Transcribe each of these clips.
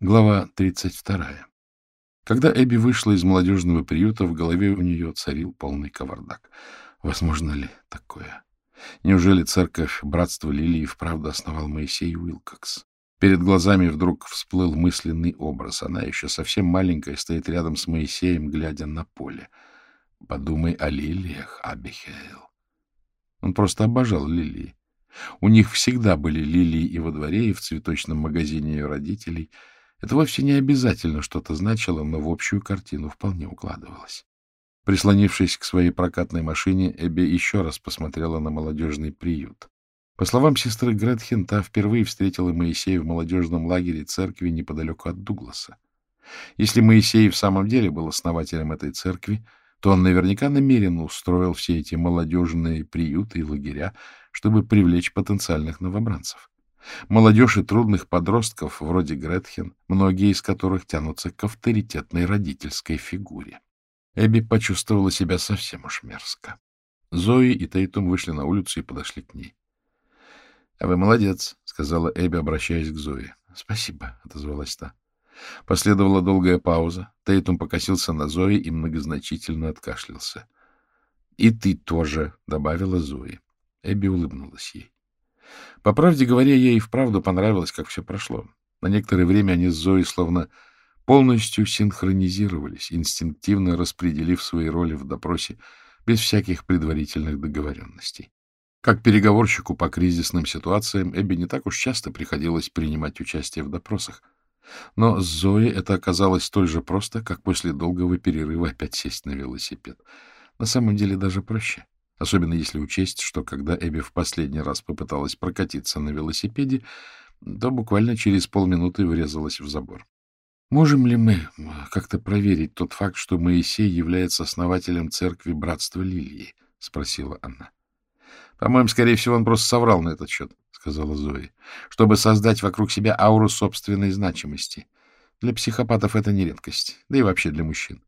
Глава 32. Когда Эбби вышла из молодежного приюта, в голове у нее царил полный кавардак. Возможно ли такое? Неужели церковь Братства Лилии вправду основал Моисей Уилкокс? Перед глазами вдруг всплыл мысленный образ. Она еще совсем маленькая, стоит рядом с Моисеем, глядя на поле. Подумай о лилиях, Абихейл. Он просто обожал лилии. У них всегда были лилии и во дворе, и в цветочном магазине ее родителей — это вовсе не обязательно что-то значило, но в общую картину вполне укладывалось. Прислонившись к своей прокатной машине, Эбби еще раз посмотрела на молодежный приют. По словам сестры Гретхен, та впервые встретила Моисея в молодежном лагере церкви неподалеку от Дугласа. Если Моисей в самом деле был основателем этой церкви, то он наверняка намеренно устроил все эти молодежные приюты и лагеря, чтобы привлечь потенциальных новобранцев. Молодежь и трудных подростков, вроде Гретхен, многие из которых тянутся к авторитетной родительской фигуре. Эбби почувствовала себя совсем уж мерзко. Зои и Тейтум вышли на улицу и подошли к ней. — А вы молодец, — сказала Эбби, обращаясь к Зои. — Спасибо, — отозвалась та. Последовала долгая пауза. Тейтум покосился на Зои и многозначительно откашлялся. — И ты тоже, — добавила Зои. Эбби улыбнулась ей. По правде говоря, ей и вправду понравилось, как все прошло. На некоторое время они с Зоей словно полностью синхронизировались, инстинктивно распределив свои роли в допросе без всяких предварительных договоренностей. Как переговорщику по кризисным ситуациям Эбби не так уж часто приходилось принимать участие в допросах. Но с Зоей это оказалось столь же просто, как после долгого перерыва опять сесть на велосипед. На самом деле даже проще. Особенно если учесть, что когда Эбби в последний раз попыталась прокатиться на велосипеде, то буквально через полминуты врезалась в забор. Можем ли мы как-то проверить тот факт, что Моисей является основателем церкви Братства Лилии? — спросила она. — По-моему, скорее всего, он просто соврал на этот счет, — сказала Зои, — чтобы создать вокруг себя ауру собственной значимости. Для психопатов это не редкость, да и вообще для мужчин.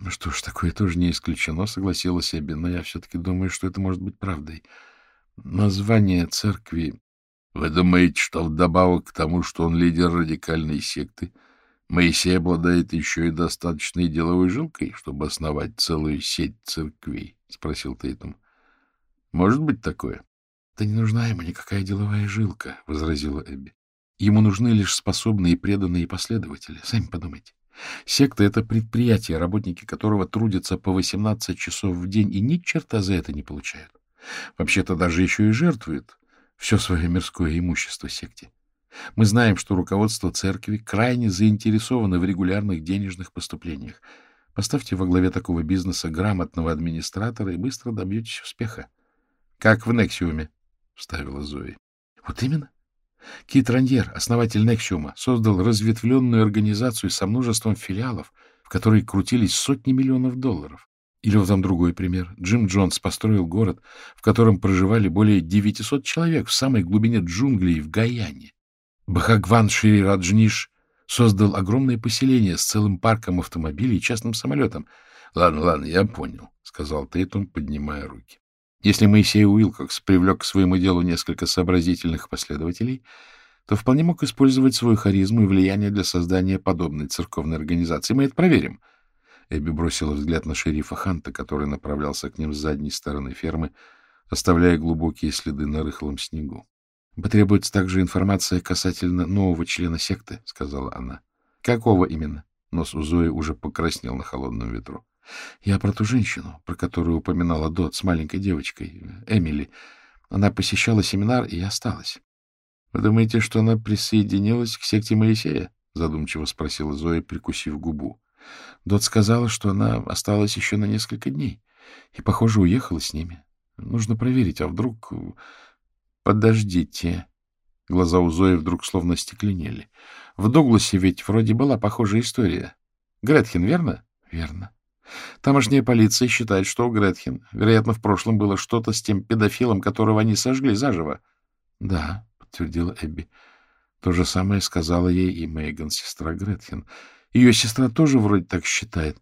Ну что ж, такое тоже не исключено, согласилась Эбби, но я все-таки думаю, что это может быть правдой. Название церкви... Вы думаете, что вдобавок к тому, что он лидер радикальной секты, Моисей обладает еще и достаточной деловой жилкой, чтобы основать целую сеть церквей? — спросил Тейтум. — Может быть такое? — Да не нужна ему никакая деловая жилка, — возразила Эбби. Ему нужны лишь способные и преданные последователи. Сами подумайте. Секта — это предприятие, работники которого трудятся по 18 часов в день и ни черта за это не получают. Вообще-то даже еще и жертвуют все свое мирское имущество секте. Мы знаем, что руководство церкви крайне заинтересовано в регулярных денежных поступлениях. Поставьте во главе такого бизнеса грамотного администратора и быстро добьетесь успеха. — Как в Нексиуме, — вставила Зои. — Вот именно. Кит Раньер, основатель Нексиума, создал разветвленную организацию со множеством филиалов, в которой крутились сотни миллионов долларов. Или вот там другой пример. Джим Джонс построил город, в котором проживали более 900 человек в самой глубине джунглей в Гаяне. Бхагван Шри Раджниш создал огромное поселение с целым парком автомобилей и частным самолетом. — Ладно, ладно, я понял, — сказал Тейтум, поднимая руки. Если Моисей Уилкокс привлек к своему делу несколько сообразительных последователей, то вполне мог использовать свою харизму и влияние для создания подобной церковной организации. Мы это проверим. Эбби бросила взгляд на шерифа Ханта, который направлялся к ним с задней стороны фермы, оставляя глубокие следы на рыхлом снегу. — Потребуется также информация касательно нового члена секты, — сказала она. — Какого именно? Нос у Зои уже покраснел на холодном ветру. Я про ту женщину, про которую упоминала Дот с маленькой девочкой, Эмили. Она посещала семинар и осталась. — Вы думаете, что она присоединилась к секте Моисея? — задумчиво спросила Зоя, прикусив губу. Дот сказала, что она осталась еще на несколько дней и, похоже, уехала с ними. Нужно проверить, а вдруг... Подождите. Глаза у Зои вдруг словно стекленели. В Дугласе ведь вроде была похожая история. Гретхен, верно? Верно. Тамошняя полиция считает, что у Гретхен, вероятно, в прошлом было что-то с тем педофилом, которого они сожгли заживо. — Да, — подтвердила Эбби. То же самое сказала ей и Мейган, сестра Гретхен. Ее сестра тоже вроде так считает.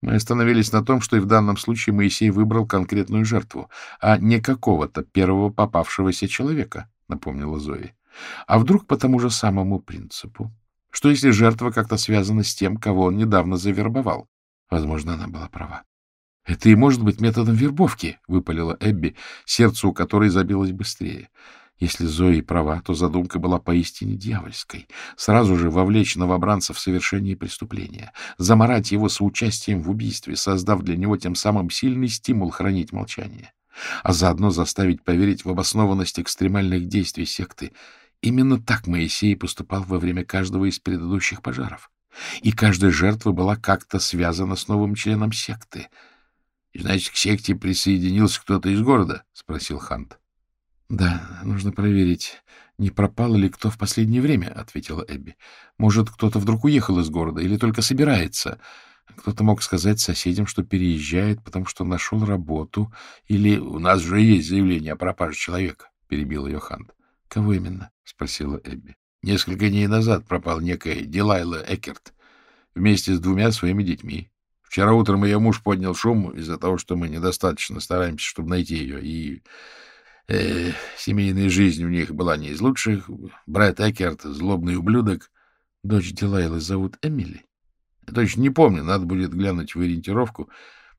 Мы остановились на том, что и в данном случае Моисей выбрал конкретную жертву, а не какого-то первого попавшегося человека, — напомнила Зои. А вдруг по тому же самому принципу Что если жертва как-то связана с тем, кого он недавно завербовал? Возможно, она была права. — Это и может быть методом вербовки, — выпалила Эбби, сердце у которой забилось быстрее. Если Зои права, то задумка была поистине дьявольской. Сразу же вовлечь новобранца в совершение преступления, заморать его соучастием в убийстве, создав для него тем самым сильный стимул хранить молчание, а заодно заставить поверить в обоснованность экстремальных действий секты. Именно так Моисей поступал во время каждого из предыдущих пожаров. И каждая жертва была как-то связана с новым членом секты. — Значит, к секте присоединился кто-то из города? — спросил Хант. — Да, нужно проверить, не пропал ли кто в последнее время, — ответила Эбби. — Может, кто-то вдруг уехал из города или только собирается. Кто-то мог сказать соседям, что переезжает, потому что нашел работу, или... — У нас же есть заявление о пропаже человека, — перебил ее Хант. — Кого именно? — спросила Эбби. — Несколько дней назад пропал некая Дилайла Экерт вместе с двумя своими детьми. Вчера утром ее муж поднял шум из-за того, что мы недостаточно стараемся, чтобы найти ее, и Э, семейная жизнь у них была не из лучших. Брат Экерт — злобный ублюдок. Дочь Дилайлы зовут Эмили. Точно не помню, надо будет глянуть в ориентировку.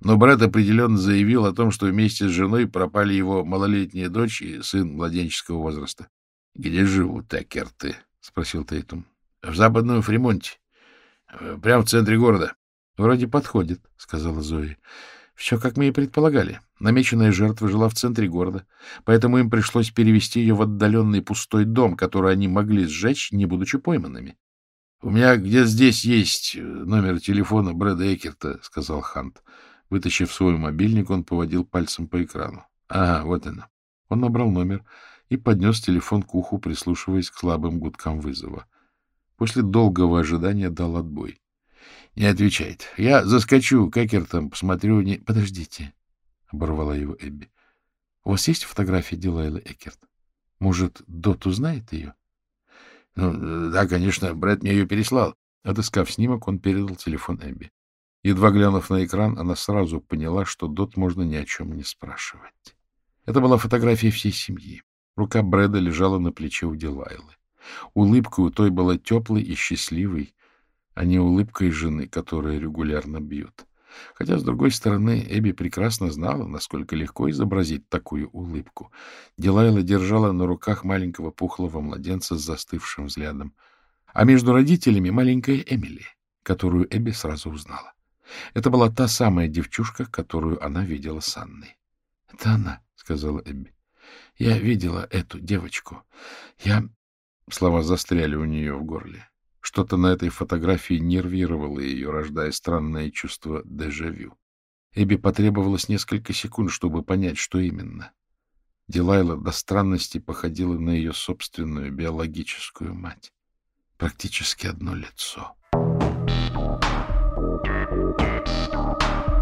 Но брат определенно заявил о том, что вместе с женой пропали его малолетняя дочь и сын младенческого возраста. — Где живут Экерты? — спросил Тейтум. — В западном Фримонте. Прямо в центре города. — Вроде подходит, — сказала Зои. Все, как мы и предполагали. Намеченная жертва жила в центре города, поэтому им пришлось перевести ее в отдаленный пустой дом, который они могли сжечь, не будучи пойманными. — У меня где здесь есть э, номер телефона Брэда Экерта, — сказал Хант. Вытащив свой мобильник, он поводил пальцем по экрану. — Ага, вот она. Он набрал номер и поднес телефон к уху, прислушиваясь к слабым гудкам вызова. После долгого ожидания дал отбой. Не отвечает. Я заскочу к Экертам, посмотрю... Не... Подождите, — оборвала его Эбби. — У вас есть фотография Дилайлы Экерт? Может, Дот узнает ее? — Ну, да, конечно, Брэд мне ее переслал. Отыскав снимок, он передал телефон Эбби. Едва глянув на экран, она сразу поняла, что Дот можно ни о чем не спрашивать. Это была фотография всей семьи. Рука Брэда лежала на плече у Дилайлы. Улыбка у той была теплой и счастливой, а не улыбкой жены, которая регулярно бьет. Хотя, с другой стороны, Эбби прекрасно знала, насколько легко изобразить такую улыбку. Дилайла держала на руках маленького пухлого младенца с застывшим взглядом. А между родителями маленькая Эмили, которую Эбби сразу узнала. Это была та самая девчушка, которую она видела с Анной. — Это она, — сказала Эбби. — Я видела эту девочку. Я... Слова застряли у нее в горле. Что-то на этой фотографии нервировало ее, рождая странное чувство дежавю. Эбби потребовалось несколько секунд, чтобы понять, что именно. Дилайла до странности походила на ее собственную биологическую мать. Практически одно лицо. Thank you.